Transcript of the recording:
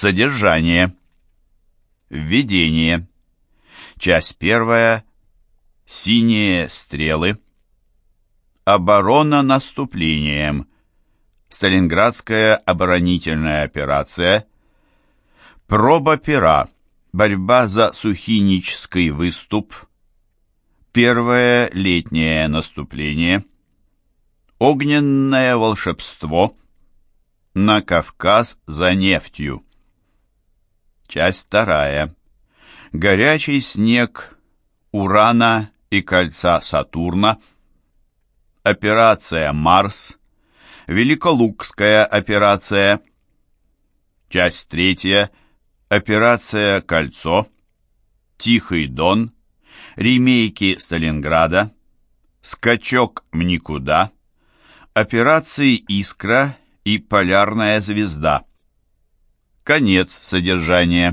Содержание. Введение. Часть первая. Синие стрелы. Оборона наступлением. Сталинградская оборонительная операция. Проба пера. Борьба за Сухинический выступ. Первое летнее наступление. Огненное волшебство. На Кавказ за нефтью. Часть вторая. Горячий снег Урана и кольца Сатурна. Операция «Марс». Великолукская операция. Часть третья. Операция «Кольцо». Тихий Дон. Ремейки Сталинграда. Скачок никуда. Операции «Искра» и «Полярная звезда». Конец содержания.